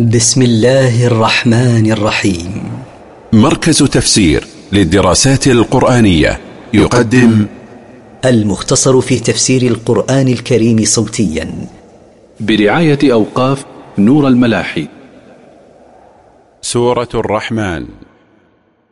بسم الله الرحمن الرحيم. مركز تفسير للدراسات القرآنية يقدم المختصر في تفسير القرآن الكريم صوتيا. برعاية أوقاف نور الملاحي. سورة الرحمن.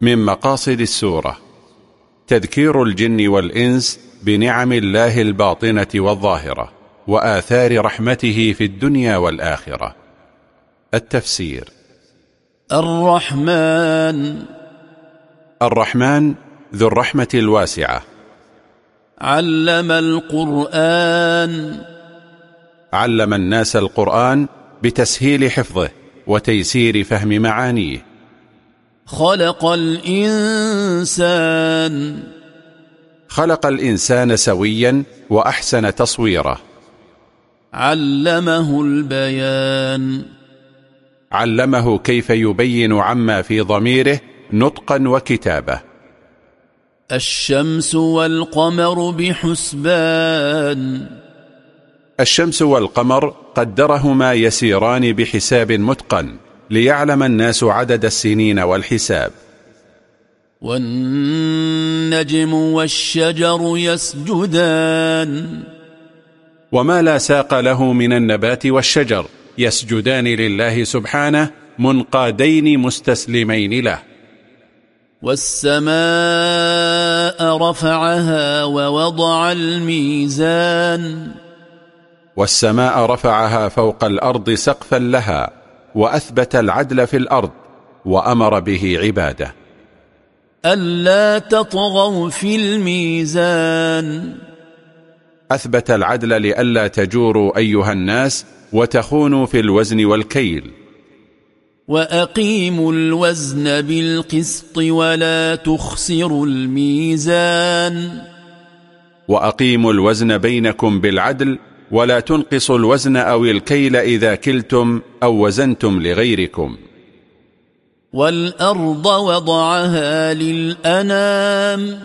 من مقاصد السورة تذكير الجن والإنس بنعم الله الباطنة والظاهرة وآثار رحمته في الدنيا والآخرة. التفسير. الرحمن. الرحمن ذو الرحمة الواسعة. علم القرآن. علم الناس القرآن بتسهيل حفظه وتيسير فهم معانيه. خلق الإنسان. خلق الإنسان سويا وأحسن تصويره. علمه البيان. علمه كيف يبين عما في ضميره نطقا وكتابة الشمس والقمر بحسبان. الشمس والقمر قدرهما يسيران بحساب متقن ليعلم الناس عدد السنين والحساب. والنجم والشجر يسجدان. وما لا ساق له من النبات والشجر. يسجدان لله سبحانه منقادين مستسلمين له. والسماء رفعها ووضع الميزان. والسماء رفعها فوق الأرض سقفا لها وأثبت العدل في الأرض وأمر به عباده. ألا تطغوا في الميزان. أثبت العدل لئلا تجوروا أيها الناس وتخونوا في الوزن والكيل. وأقيموا الوزن بالقسط ولا تخسروا الميزان. وأقيموا الوزن بينكم بالعدل ولا تنقصوا الوزن أو الكيل إذا كلتم أو وزنتم لغيركم. والأرض وضعها للأنام.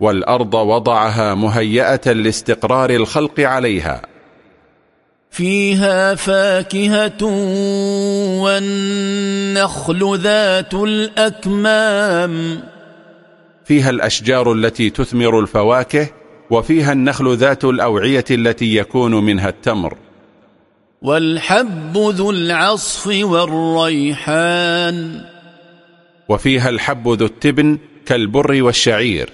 والأرض وضعها مهيئة لاستقرار الخلق عليها. فيها فاكهة والنخل ذات الأكمام. فيها الأشجار التي تثمر الفواكه وفيها النخل ذات الأوعية التي يكون منها التمر. والحب ذو العصف والريحان. وفيها الحب ذو التبن كالبر والشعير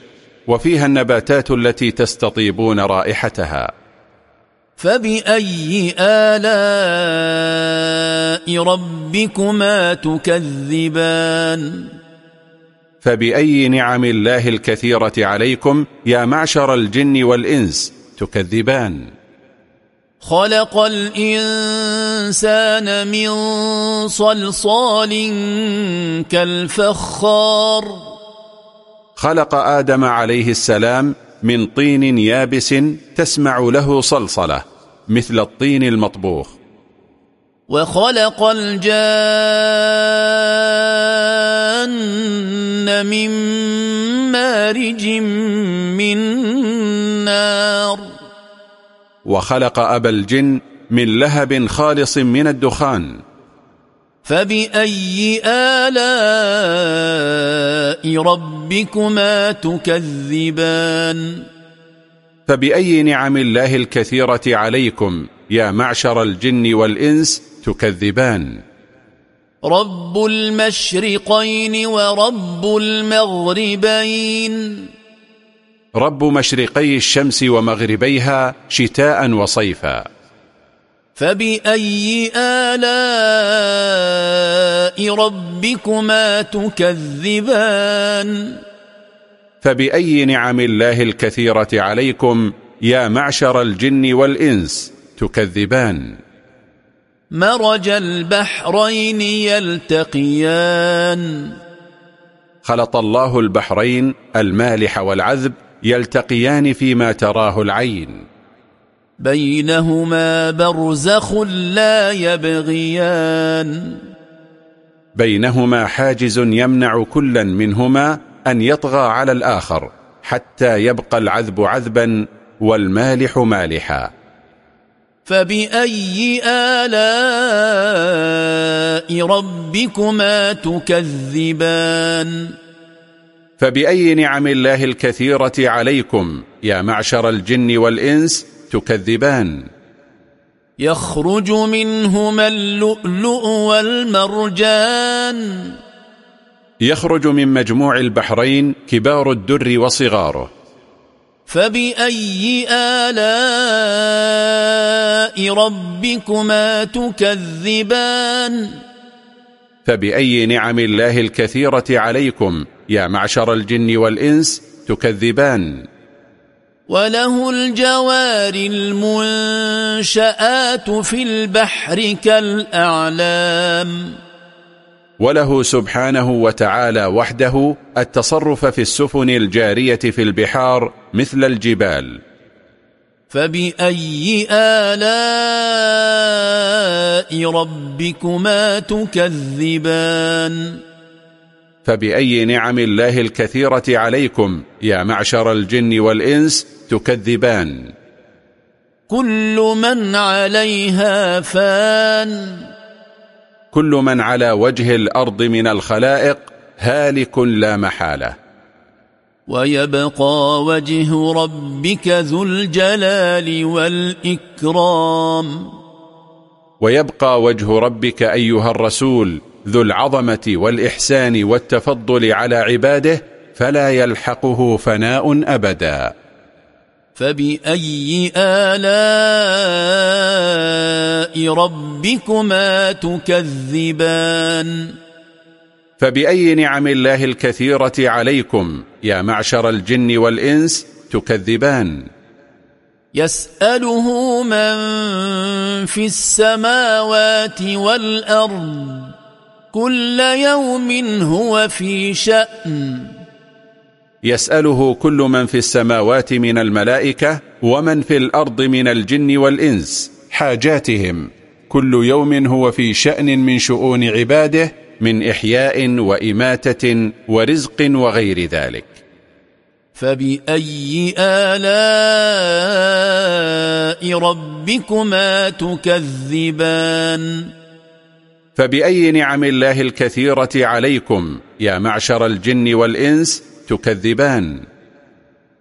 وفيها النباتات التي تستطيبون رائحتها. فبأي آلاء ربكما تكذبان؟ فبأي نعم الله الكثيرة عليكم يا معشر الجن والإنس تكذبان؟ خلق الإنسان من صلصال كالفخار. خلق آدم عليه السلام من طين يابس تسمع له صلصلة مثل الطين المطبوخ. وخلق الجان من مارج من نار. وخلق أبا الجن من لهب خالص من الدخان. فبأي آلاء ربكما تكذبان فبأي نعم الله الكثيرة عليكم يا معشر الجن والإنس تكذبان رب المشرقين ورب المغربين رب مشرقي الشمس ومغربيها شتاء وصيفا فبأي آلاء ربكما تكذبان فبأي نعم الله الكثيرة عليكم يا معشر الجن والإنس تكذبان مرج البحرين يلتقيان خلط الله البحرين المالح والعذب يلتقيان فيما تراه العين بينهما برزخ لا يبغيان بينهما حاجز يمنع كلا منهما أن يطغى على الآخر حتى يبقى العذب عذبا والمالح مالحا. فبأي آلاء ربكما تكذبان فبأي نعم الله الكثيرة عليكم يا معشر الجن والإنس تكذبان. يخرج منهما اللؤلؤ والمرجان. يخرج من مجموع البحرين كبار الدر وصغاره. فبأي آلاء ربكما تكذبان؟ فبأي نعم الله الكثيرة عليكم يا معشر الجن والإنس تكذبان. وله الجوار المنشآت في البحر كالأعلام. وله سبحانه وتعالى وحده التصرف في السفن الجارية في البحار مثل الجبال. فبأي آلاء ربكما تكذبان؟ فبأي نعم الله الكثيرة عليكم يا معشر الجن والإنس تكذبان. كل من عليها فان. كل من على وجه الأرض من الخلائق هالك لا محالة. ويبقى وجه ربك ذو الجلال والإكرام. ويبقى وجه ربك أيها الرسول ذو العظمة والإحسان والتفضل على عباده فلا يلحقه فناء أبدا. فبأي آلاء ربكما تكذبان؟ فبأي نعم الله الكثيرة عليكم يا معشر الجن والإنس تكذبان؟ يسأله من في السماوات والأرض كل يوم هو في شأن. يسأله كل من في السماوات من الملائكة ومن في الأرض من الجن والإنس حاجاتهم. كل يوم هو في شأن من شؤون عباده من إحياء وإماتة ورزق وغير ذلك. فبأي آلاء ربكما تكذبان؟ فبأي نعم الله الكثيرة عليكم يا معشر الجن والإنس تكذبان؟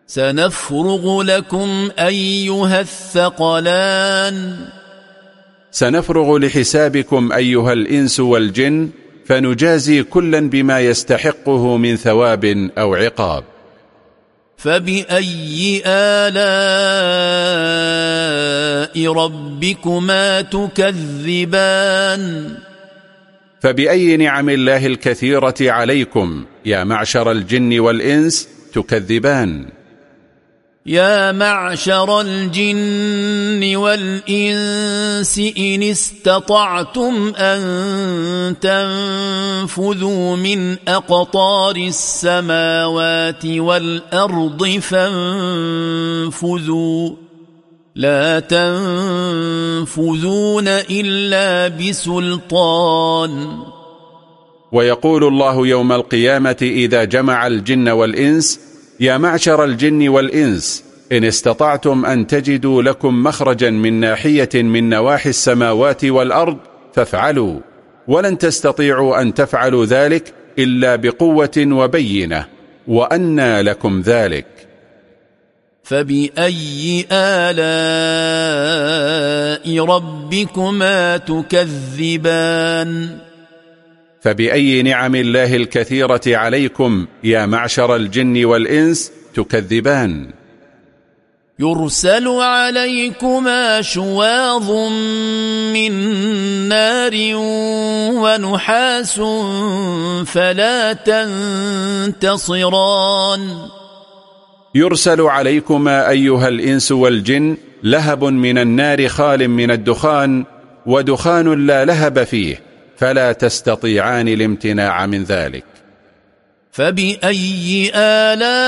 سنفرغ لكم أيها الثقلان. سنفرغ لحسابكم أيها الإنس والجن فنجازي كلا بما يستحقه من ثواب أو عقاب. فبأي آلاء ربكما تكذبان؟ فبأي نعم الله الكثيرة عليكم يا معشر الجن والإنس تكذبان. يا معشر الجن والإنس إن استطعتم أن تنفذوا من أقطار السماوات والأرض فانفذوا. لا تنفذون إلا بسلطان. ويقول الله يوم القيامة إذا جمع الجن والإنس يا معشر الجن والإنس إن استطعتم أن تجدوا لكم مخرجا من ناحية من نواحي السماوات والأرض فافعلوا. ولن تستطيعوا أن تفعلوا ذلك إلا بقوة وبينة وأنى لكم ذلك. فبأي آلاء ربكما تكذبان؟ فبأي نعم الله الكثيرة عليكم يا معشر الجن والإنس تكذبان؟ يرسل عليكما شواظ من نار ونحاس فلا تنتصران. يرسل عليكما أيها الإنس والجن لهب من النار خال من الدخان ودخان لا لهب فيه فلا تستطيعان الامتناع من ذلك. فبأي آلاء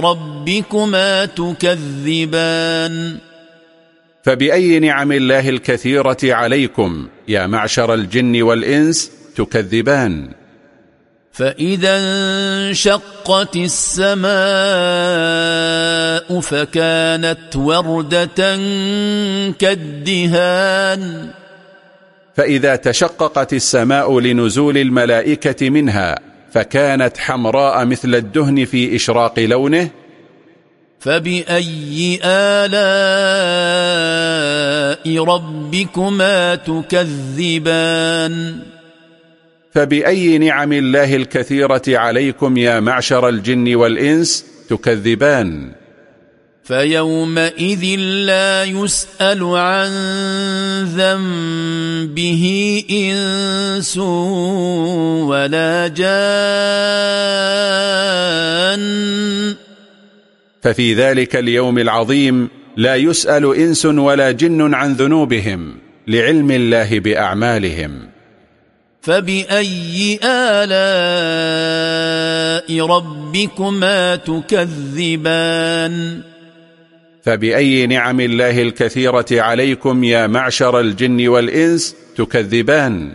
ربكما تكذبان؟ فبأي نعم الله الكثيرة عليكم يا معشر الجن والإنس تكذبان؟ فإذا انشقت السماء فكانت وردة كالدهان فإذا تشققت السماء لنزول الملائكة منها فكانت حمراء مثل الدهن في إشراق لونه فبأي آلاء ربكما تكذبان فبأي نعم الله الكثيرة عليكم يا معشر الجن والإنس تكذبان؟ فيومئذ لا يسأل عن ذنبه إنس ولا جان. ففي ذلك اليوم العظيم لا يسأل إنس ولا جن عن ذنوبهم لعلم الله بأعمالهم. فبأي آلاء ربكما تكذبان فبأي نعم الله الكثيرة عليكم يا معشر الجن والإنس تكذبان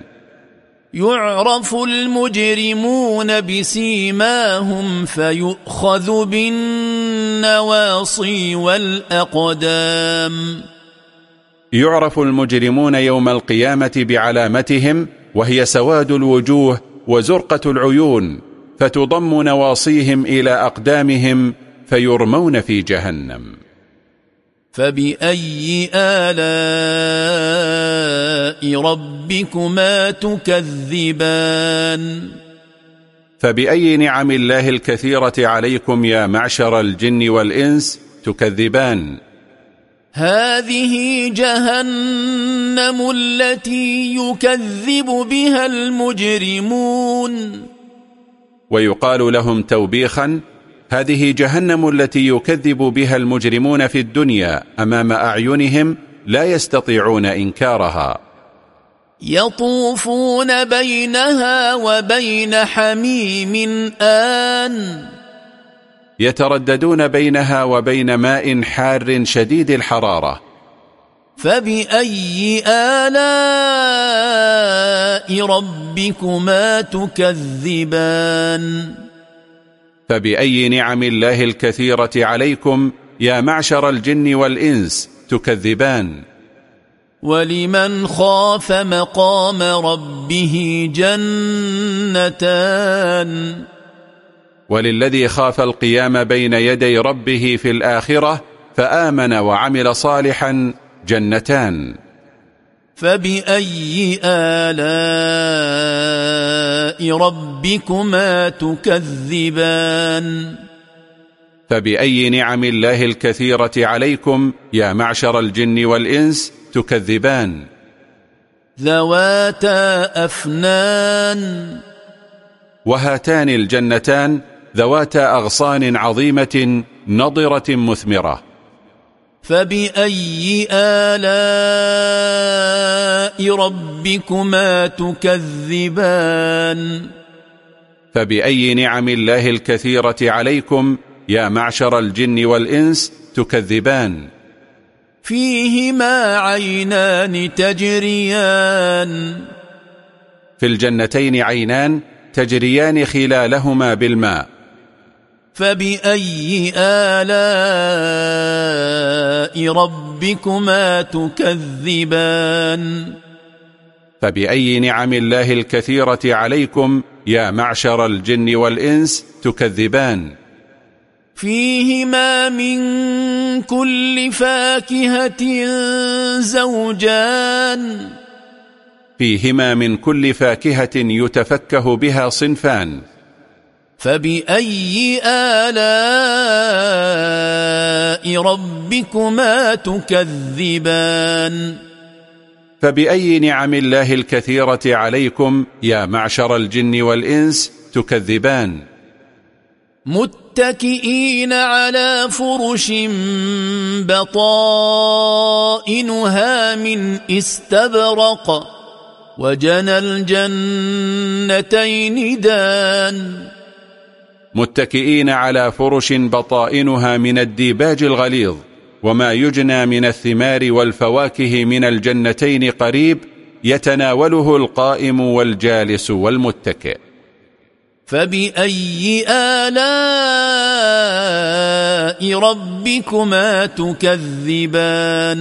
يعرف المجرمون بسيماهم فيؤخذ بالنواصي والأقدام يعرف المجرمون يوم القيامة بعلامتهم وهي سواد الوجوه وزرقة العيون فتضم نواصيهم إلى أقدامهم فيرمون في جهنم. فبأي آلاء ربكما تكذبان؟ فبأي نعم الله الكثيرة عليكم يا معشر الجن والإنس تكذبان؟ هذه جهنم التي يكذب بها المجرمون. ويقال لهم توبيخا هذه جهنم التي يكذب بها المجرمون في الدنيا أمام أعينهم لا يستطيعون إنكارها. يطوفون بينها وبين حميم آن. يترددون بينها وبين ماء حار شديد الحرارة. فبأي آلاء ربكما تكذبان؟ فبأي نعم الله الكثيرة عليكم يا معشر الجن والإنس تكذبان؟ ولمن خاف مقام ربه جنتان؟ وللذي خاف القيام بين يدي ربه في الآخرة فآمن وعمل صالحا جنتان. فبأي آلاء ربكما تكذبان؟ فبأي نعم الله الكثيرة عليكم يا معشر الجن والإنس تكذبان؟ ذواتا أفنان. وهاتان الجنتان ذواتا أغصان عظيمة نضرة مثمرة. فبأي آلاء ربكما تكذبان؟ فبأي نعم الله الكثيرة عليكم يا معشر الجن والإنس تكذبان؟ فيهما عينان تجريان. في الجنتين عينان تجريان خلالهما بالماء. فبأي آلاء ربكما تكذبان؟ فبأي نعم الله الكثيرة عليكم يا معشر الجن والإنس تكذبان؟ فيهما من كل فاكهة زوجان. فيهما من كل فاكهة يتفكه بها صنفان. فبأي آلاء ربكما تكذبان؟ فبأي نعم الله الكثيرة عليكم يا معشر الجن والإنس تكذبان؟ متكئين على فرش بطائنها من استبرق وجنى الجنتين دان. متكئين على فرش بطائنها من الديباج الغليظ وما يجنى من الثمار والفواكه من الجنتين قريب يتناوله القائم والجالس والمتكئ. فبأي آلاء ربكما تكذبان؟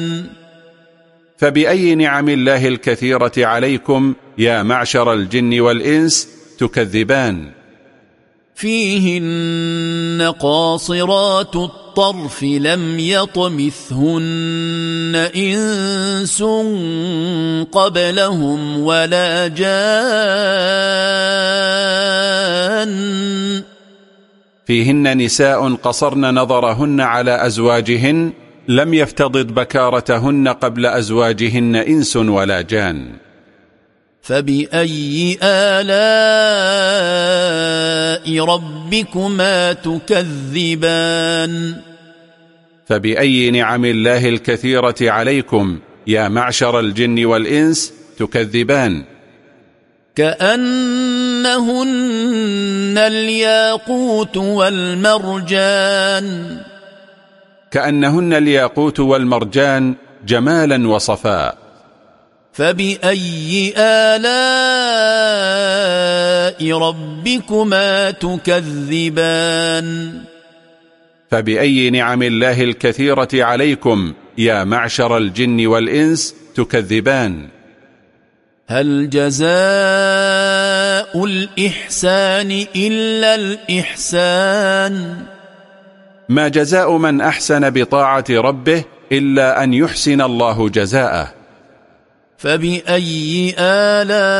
فبأي نعم الله الكثيرة عليكم يا معشر الجن والإنس تكذبان؟ فيهن قاصرات الطرف لم يطمثهن إنس قبلهم ولا جان. فيهن نساء قصرن نظرهن على أزواجهن لم يفتضض بكارتهن قبل أزواجهن إنس ولا جان. فبأي آلاء ربكما تكذبان فبأي نعم الله الكثيرة عليكم يا معشر الجن والإنس تكذبان كأنهن الياقوت والمرجان كأنهن الياقوت والمرجان جمالا وصفاء فبأي آلاء ربكما تكذبان؟ فبأي نعم الله الكثيرة عليكم يا معشر الجن والإنس تكذبان؟ هل جزاء الإحسان إلا الإحسان؟ ما جزاء من أحسن بطاعة ربه إلا أن يحسن الله جزاءه. فبأي آلاء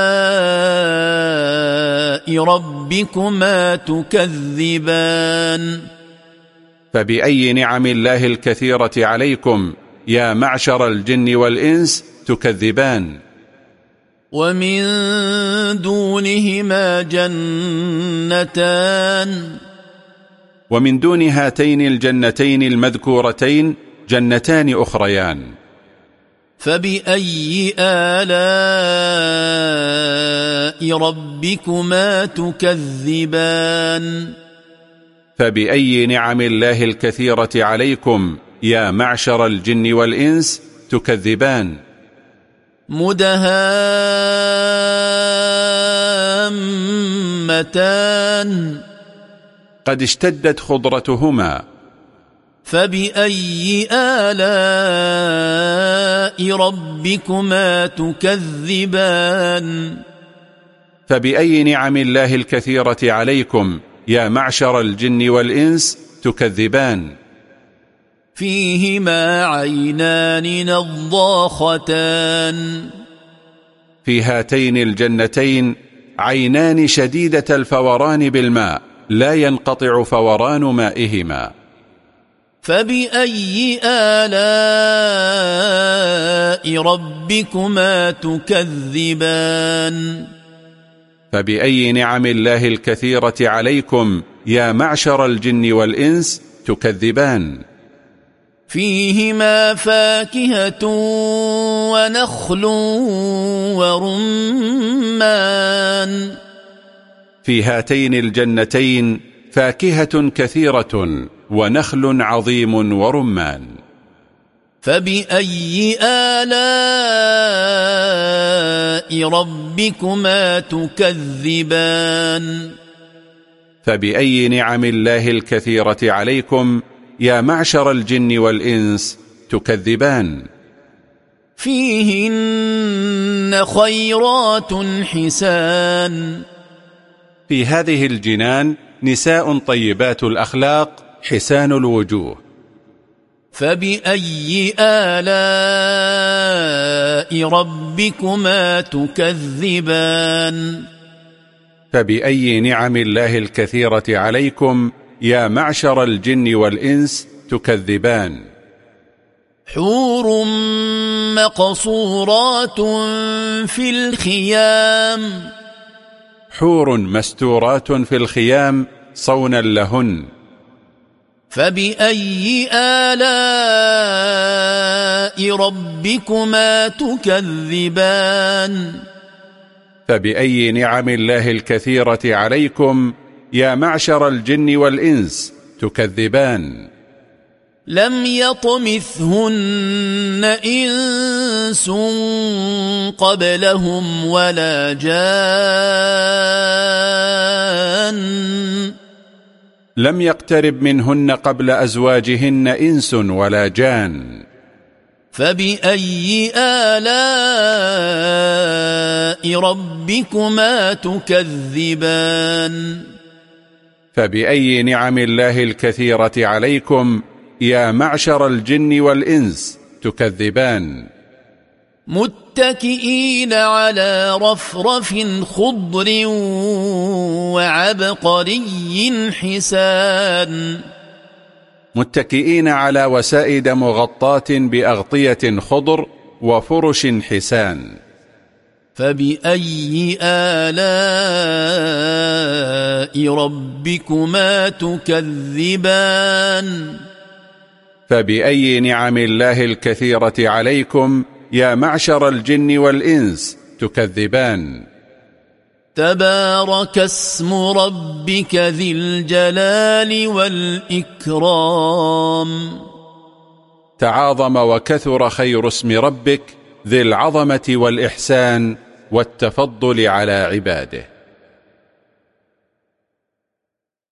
ربكما تكذبان فبأي نعم الله الكثيرة عليكم يا معشر الجن والإنس تكذبان ومن دونهما جنتان ومن دون هاتين الجنتين المذكورتين جنتان أخريان فبأي آلاء ربكما تكذبان؟ فبأي نعم الله الكثيرة عليكم يا معشر الجن والإنس تكذبان؟ مدهامتان. قد اشتدت خضرتهما فبأي آلاء ربكما تكذبان؟ فبأي نعم الله الكثيرة عليكم يا معشر الجن والإنس تكذبان؟ فيهما عينان نضاختان. في هاتين الجنتين عينان شديدة الفوران بالماء لا ينقطع فوران مائهما. فبأي آلاء ربكما تكذبان فبأي نعم الله الكثيرة عليكم يا معشر الجن والإنس تكذبان فيهما فاكهة ونخل ورمان في هاتين الجنتين فاكهة كثيرة ونخل عظيم ورمان. فبأي آلاء ربكما تكذبان؟ فبأي نعم الله الكثيرة عليكم يا معشر الجن والإنس تكذبان؟ فيهن خيرات حسان. في هذه الجنان نساء طيبات الأخلاق حسان الوجوه. فبأي آلاء ربكما تكذبان؟ فبأي نعم الله الكثيرة عليكم يا معشر الجن والإنس تكذبان؟ حور مقصورات في الخيام. حور مستورات في الخيام صونا لهن. فبأي آلاء ربكما تكذبان؟ فبأي نعم الله الكثيرة عليكم يا معشر الجن والإنس تكذبان؟ لم يطمثهن إنس قبلهم ولا جان لم يقترب منهن قبل أزواجهن إنس ولا جان. فبأي آلاء ربكما تكذبان؟ فبأي نعم الله الكثيرة عليكم يا معشر الجن والإنس تكذبان؟ متكئين على رفرف خضر وعبقري حسان. متكئين على وسائد مغطاة بأغطية خضر وفرش حسان. فبأي آلاء ربكما تكذبان؟ فبأي نعم الله الكثيرة عليكم يا معشر الجن والإنس تكذبان. تبارك اسم ربك ذي الجلال والإكرام. تعاظم وكثر خير اسم ربك ذي العظمة والإحسان والتفضل على عباده.